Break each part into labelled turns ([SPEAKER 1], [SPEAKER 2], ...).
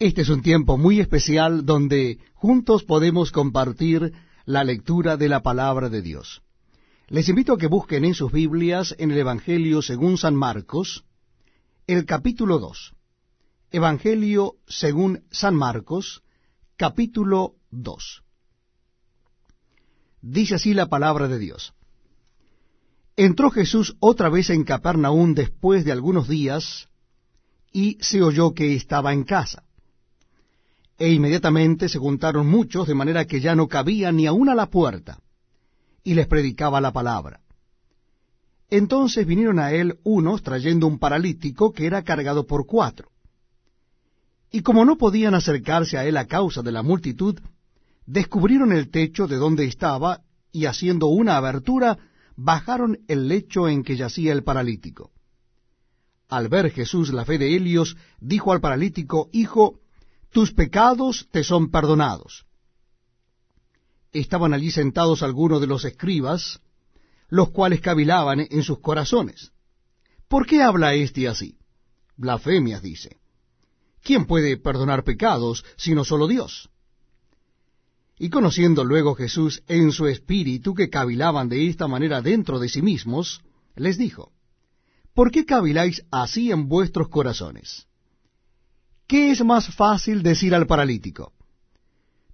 [SPEAKER 1] Este es un tiempo muy especial donde juntos podemos compartir la lectura de la palabra de Dios. Les invito a que busquen en sus Biblias en el Evangelio según San Marcos, el capítulo 2. Evangelio según San Marcos, capítulo 2. Dice así la palabra de Dios. Entró Jesús otra vez en Capernaum después de algunos días, y se oyó que estaba en casa. E inmediatamente se juntaron muchos, de manera que ya no cabía ni aun a la puerta, y les predicaba la palabra. Entonces vinieron a él unos trayendo un paralítico que era cargado por cuatro. Y como no podían acercarse a él a causa de la multitud, descubrieron el techo de donde estaba, y haciendo una abertura, bajaron el lecho en que yacía el paralítico. Al ver Jesús la fe de Helios, dijo al paralítico, Hijo, tus pecados te son perdonados. Estaban allí sentados algunos de los escribas, los cuales cavilaban en sus corazones. ¿Por qué habla éste así? Blasfemias dice. ¿Quién puede perdonar pecados sino solo Dios? Y conociendo luego Jesús en su espíritu que cavilaban de esta manera dentro de sí mismos, les dijo, ¿Por qué caviláis así en vuestros corazones? ¿Qué es más fácil decir al paralítico?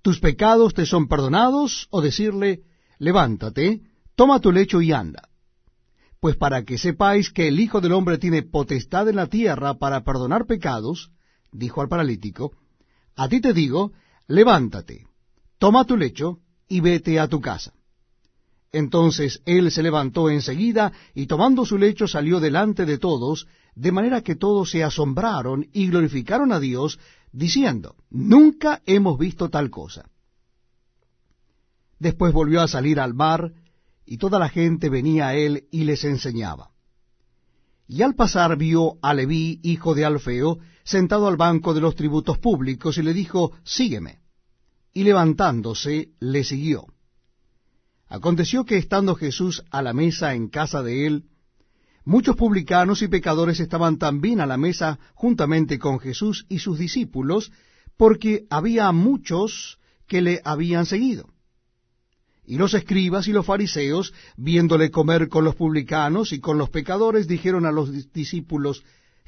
[SPEAKER 1] ¿Tus pecados te son perdonados? o decirle, levántate, toma tu lecho y anda. Pues para que sepáis que el Hijo del Hombre tiene potestad en la tierra para perdonar pecados, dijo al paralítico, a ti te digo, levántate, toma tu lecho y vete a tu casa. Entonces él se levantó enseguida y tomando su lecho salió delante de todos, de manera que todos se asombraron y glorificaron a Dios, diciendo, Nunca hemos visto tal cosa. Después volvió a salir al mar, y toda la gente venía a él y les enseñaba. Y al pasar vio a Leví, hijo de Alfeo, sentado al banco de los tributos públicos, y le dijo, Sígueme. Y levantándose, le siguió. Aconteció que estando Jesús a la mesa en casa de él, muchos publicanos y pecadores estaban también a la mesa juntamente con Jesús y sus discípulos, porque había muchos que le habían seguido. Y los escribas y los fariseos, viéndole comer con los publicanos y con los pecadores, dijeron a los discípulos,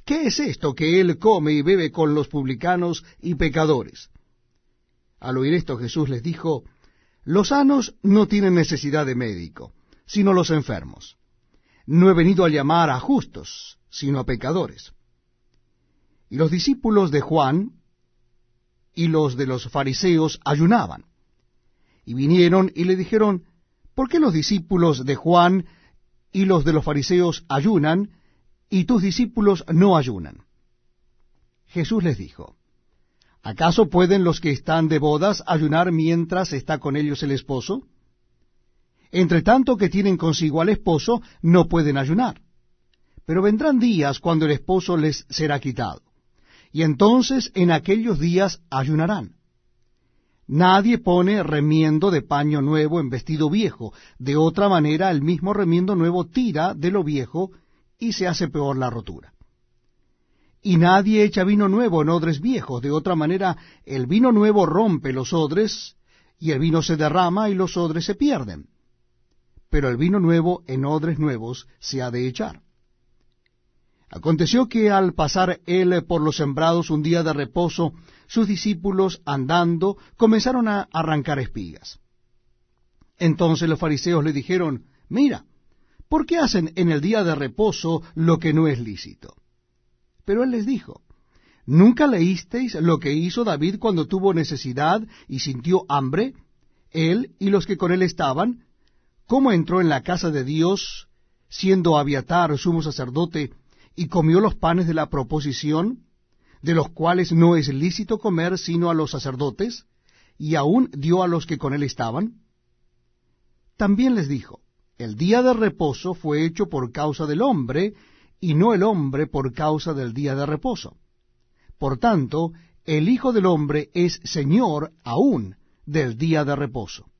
[SPEAKER 1] ¿qué es esto que él come y bebe con los publicanos y pecadores? Al oír esto Jesús les dijo, los sanos no tienen necesidad de médico, sino los enfermos. No he venido a llamar a justos, sino a pecadores. Y los discípulos de Juan y los de los fariseos ayunaban. Y vinieron y le dijeron, ¿por qué los discípulos de Juan y los de los fariseos ayunan, y tus discípulos no ayunan? Jesús les dijo, ¿Acaso pueden los que están de bodas ayunar mientras está con ellos el esposo? Entre tanto que tienen consigo al esposo, no pueden ayunar. Pero vendrán días cuando el esposo les será quitado. Y entonces en aquellos días ayunarán. Nadie pone remiendo de paño nuevo en vestido viejo. De otra manera, el mismo remiendo nuevo tira de lo viejo y se hace peor la rotura. Y nadie echa vino nuevo en odres viejos, de otra manera el vino nuevo rompe los odres, y el vino se derrama y los odres se pierden. Pero el vino nuevo en odres nuevos se ha de echar. Aconteció que al pasar él por los sembrados un día de reposo, sus discípulos, andando, comenzaron a arrancar espigas. Entonces los fariseos le dijeron, Mira, ¿por qué hacen en el día de reposo lo que no es lícito? Pero él les dijo, ¿nunca leísteis lo que hizo David cuando tuvo necesidad y sintió hambre, él y los que con él estaban? ¿Cómo entró en la casa de Dios, siendo Abiatar sumo sacerdote, y comió los panes de la proposición, de los cuales no es lícito comer sino a los sacerdotes, y aún dio a los que con él estaban? También les dijo, el día de reposo fue hecho por causa del hombre, y no el hombre por causa del día de reposo. Por tanto, el Hijo del Hombre es Señor aún del día de reposo.